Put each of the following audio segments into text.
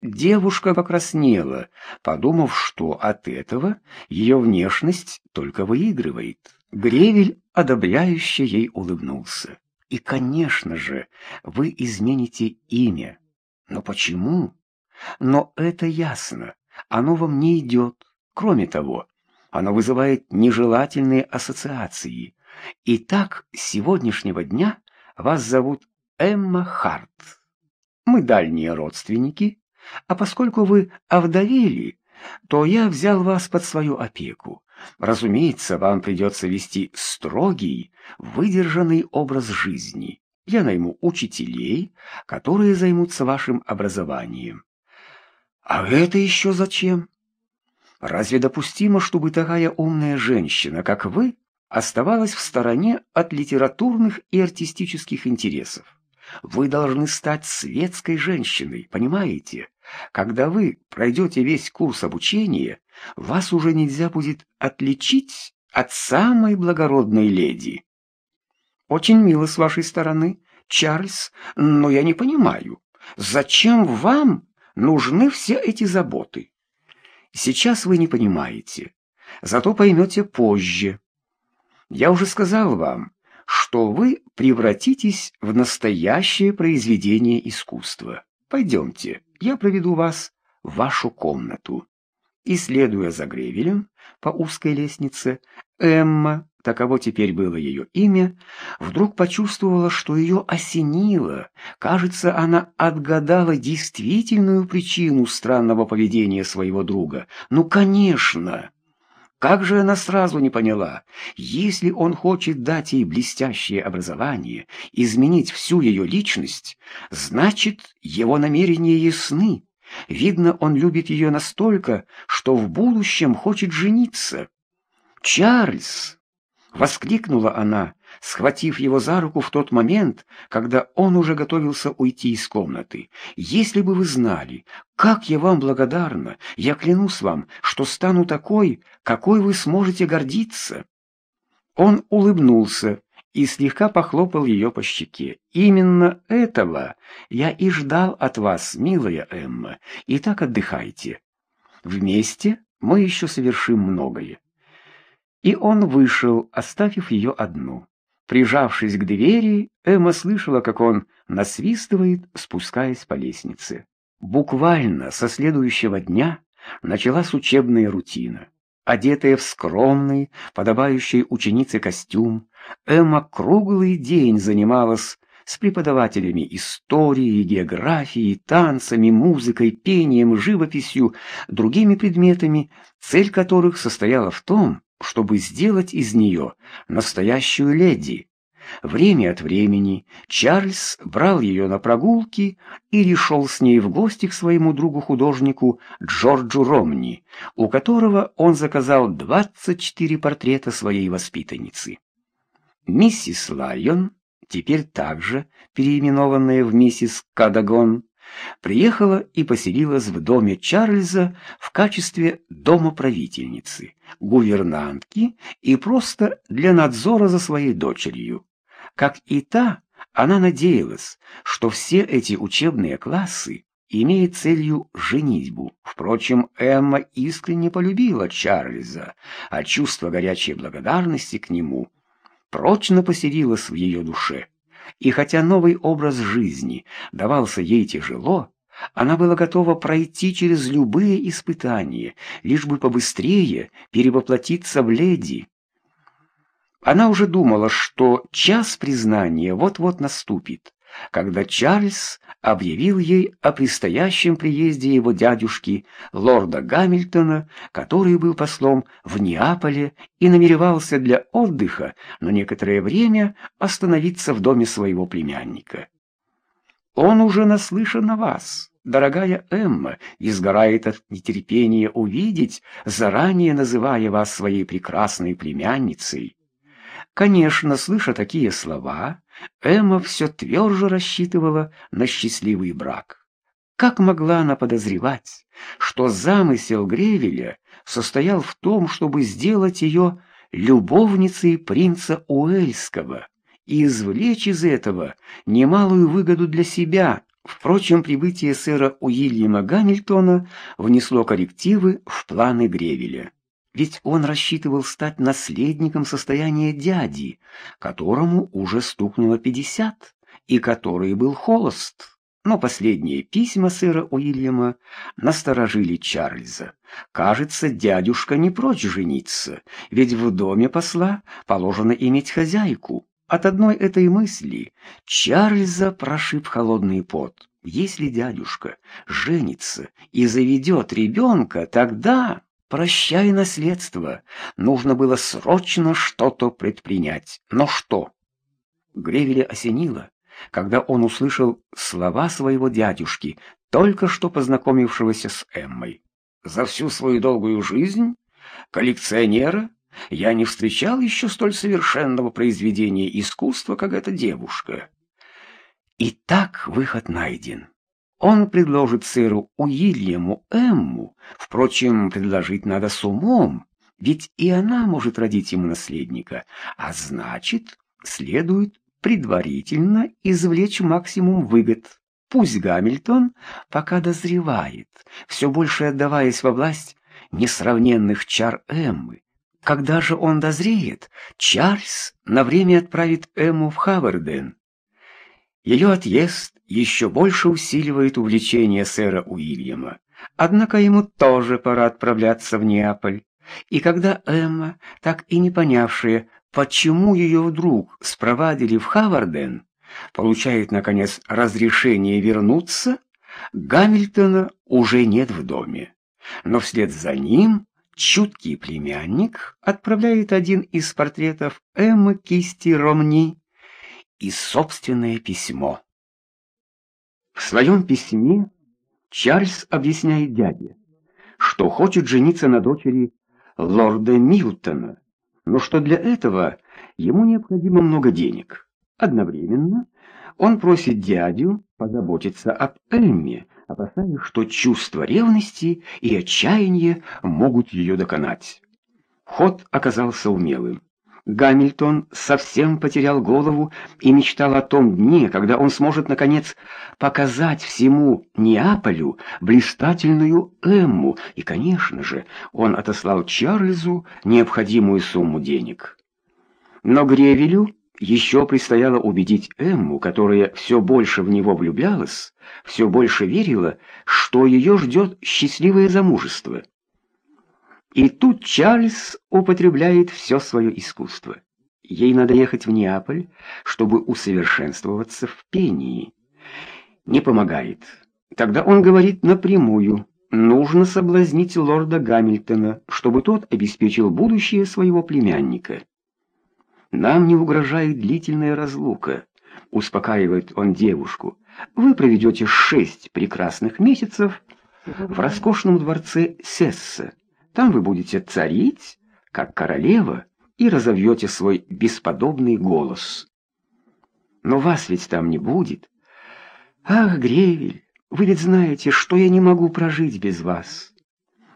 Девушка покраснела, подумав, что от этого ее внешность только выигрывает. Гревель одобряюще ей улыбнулся. «И, конечно же, вы измените имя. Но почему? Но это ясно. Оно вам не идет. Кроме того, оно вызывает нежелательные ассоциации. И так с сегодняшнего дня вас зовут Эмма Харт. Мы дальние родственники, а поскольку вы овдовели, то я взял вас под свою опеку. Разумеется, вам придется вести строгий, выдержанный образ жизни. Я найму учителей, которые займутся вашим образованием. А это еще зачем? Разве допустимо, чтобы такая умная женщина, как вы, оставалась в стороне от литературных и артистических интересов? Вы должны стать светской женщиной, понимаете? Когда вы пройдете весь курс обучения, вас уже нельзя будет отличить от самой благородной леди. Очень мило с вашей стороны, Чарльз, но я не понимаю, зачем вам нужны все эти заботы? Сейчас вы не понимаете, зато поймете позже. Я уже сказал вам, что вы превратитесь в настоящее произведение искусства. Пойдемте, я проведу вас в вашу комнату. И, следуя за Гревелем по узкой лестнице, Эмма, таково теперь было ее имя, вдруг почувствовала, что ее осенило. Кажется, она отгадала действительную причину странного поведения своего друга. Ну, конечно! Как же она сразу не поняла, если он хочет дать ей блестящее образование, изменить всю ее личность, значит, его намерения ясны. Видно, он любит ее настолько, что в будущем хочет жениться. «Чарльз!» — воскликнула она, схватив его за руку в тот момент, когда он уже готовился уйти из комнаты. «Если бы вы знали, как я вам благодарна, я клянусь вам, что стану такой, какой вы сможете гордиться». Он улыбнулся и слегка похлопал ее по щеке. «Именно этого я и ждал от вас, милая Эмма. Итак, отдыхайте. Вместе мы еще совершим многое». И он вышел, оставив ее одну. Прижавшись к двери, Эмма слышала, как он насвистывает, спускаясь по лестнице. Буквально со следующего дня началась учебная рутина. Одетая в скромный, подобающий ученице костюм, Эмма круглый день занималась с преподавателями истории, географии, танцами, музыкой, пением, живописью, другими предметами, цель которых состояла в том, чтобы сделать из нее настоящую леди. Время от времени Чарльз брал ее на прогулки или шел с ней в гости к своему другу-художнику Джорджу Ромни, у которого он заказал 24 портрета своей воспитанницы. Миссис Лайон, теперь также переименованная в миссис Кадагон, приехала и поселилась в доме Чарльза в качестве домоправительницы, гувернантки и просто для надзора за своей дочерью. Как и та, она надеялась, что все эти учебные классы имеют целью женитьбу. Впрочем, Эмма искренне полюбила Чарльза, а чувство горячей благодарности к нему прочно поселилось в ее душе. И хотя новый образ жизни давался ей тяжело, она была готова пройти через любые испытания, лишь бы побыстрее перевоплотиться в леди. Она уже думала, что час признания вот-вот наступит, когда Чарльз объявил ей о предстоящем приезде его дядюшки, лорда Гамильтона, который был послом в Неаполе и намеревался для отдыха на некоторое время остановиться в доме своего племянника. «Он уже наслышан о вас», дорогая Эмма, и сгорает от нетерпения увидеть, заранее называя вас своей прекрасной племянницей. Конечно, слыша такие слова, Эмма все тверже рассчитывала на счастливый брак. Как могла она подозревать, что замысел Гревеля состоял в том, чтобы сделать ее любовницей принца Уэльского и извлечь из этого немалую выгоду для себя, Впрочем, прибытие сэра Уильяма Гамильтона внесло коррективы в планы Гревеля. Ведь он рассчитывал стать наследником состояния дяди, которому уже стукнуло пятьдесят, и который был холост. Но последние письма сэра Уильяма насторожили Чарльза. Кажется, дядюшка не прочь жениться, ведь в доме посла положено иметь хозяйку. От одной этой мысли Чарльза прошиб холодный пот. Если дядюшка женится и заведет ребенка, тогда... Прощай наследство. Нужно было срочно что-то предпринять. Но что? Гревеля осенило, когда он услышал слова своего дядюшки, только что познакомившегося с Эммой. За всю свою долгую жизнь коллекционера я не встречал еще столь совершенного произведения искусства, как эта девушка. И так выход найден. Он предложит сэру Уильяму Эмму, впрочем, предложить надо с умом, ведь и она может родить ему наследника, а значит, следует предварительно извлечь максимум выгод. Пусть Гамильтон пока дозревает, все больше отдаваясь во власть несравненных чар Эммы. Когда же он дозреет, Чарльз на время отправит Эмму в Хаверден. Ее отъезд еще больше усиливает увлечение сэра Уильяма. Однако ему тоже пора отправляться в Неаполь. И когда Эмма, так и не понявшая, почему ее вдруг спровадили в Хаварден, получает, наконец, разрешение вернуться, Гамильтона уже нет в доме. Но вслед за ним чуткий племянник отправляет один из портретов Эммы кисти Ромни и собственное письмо. В своем письме Чарльз объясняет дяде, что хочет жениться на дочери лорда Милтона, но что для этого ему необходимо много денег. Одновременно он просит дядю позаботиться об Эмме, опасаясь, что чувство ревности и отчаяния могут ее доконать. Ход оказался умелым. Гамильтон совсем потерял голову и мечтал о том дне, когда он сможет, наконец, показать всему Неаполю блистательную Эмму, и, конечно же, он отослал Чарльзу необходимую сумму денег. Но Гревелю еще предстояло убедить Эмму, которая все больше в него влюблялась, все больше верила, что ее ждет счастливое замужество. И тут Чарльз употребляет все свое искусство. Ей надо ехать в Неаполь, чтобы усовершенствоваться в пении. Не помогает. Тогда он говорит напрямую. Нужно соблазнить лорда Гамильтона, чтобы тот обеспечил будущее своего племянника. Нам не угрожает длительная разлука, успокаивает он девушку. Вы проведете шесть прекрасных месяцев в роскошном дворце Сесса. Там вы будете царить, как королева, и разовьете свой бесподобный голос. Но вас ведь там не будет. Ах, Гревель, вы ведь знаете, что я не могу прожить без вас.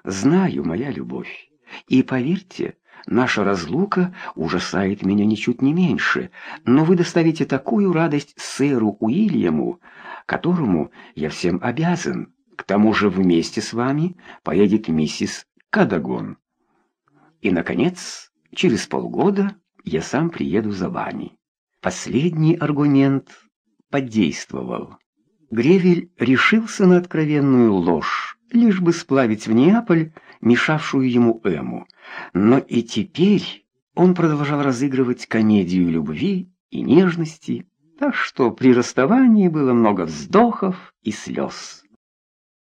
Знаю, моя любовь. И поверьте, наша разлука ужасает меня ничуть не меньше, но вы доставите такую радость сэру Уильяму, которому я всем обязан. К тому же вместе с вами поедет миссис Кадагон. И, наконец, через полгода я сам приеду за вами. Последний аргумент подействовал. Гревель решился на откровенную ложь, лишь бы сплавить в Неаполь мешавшую ему Эму. Но и теперь он продолжал разыгрывать комедию любви и нежности, так что при расставании было много вздохов и слез.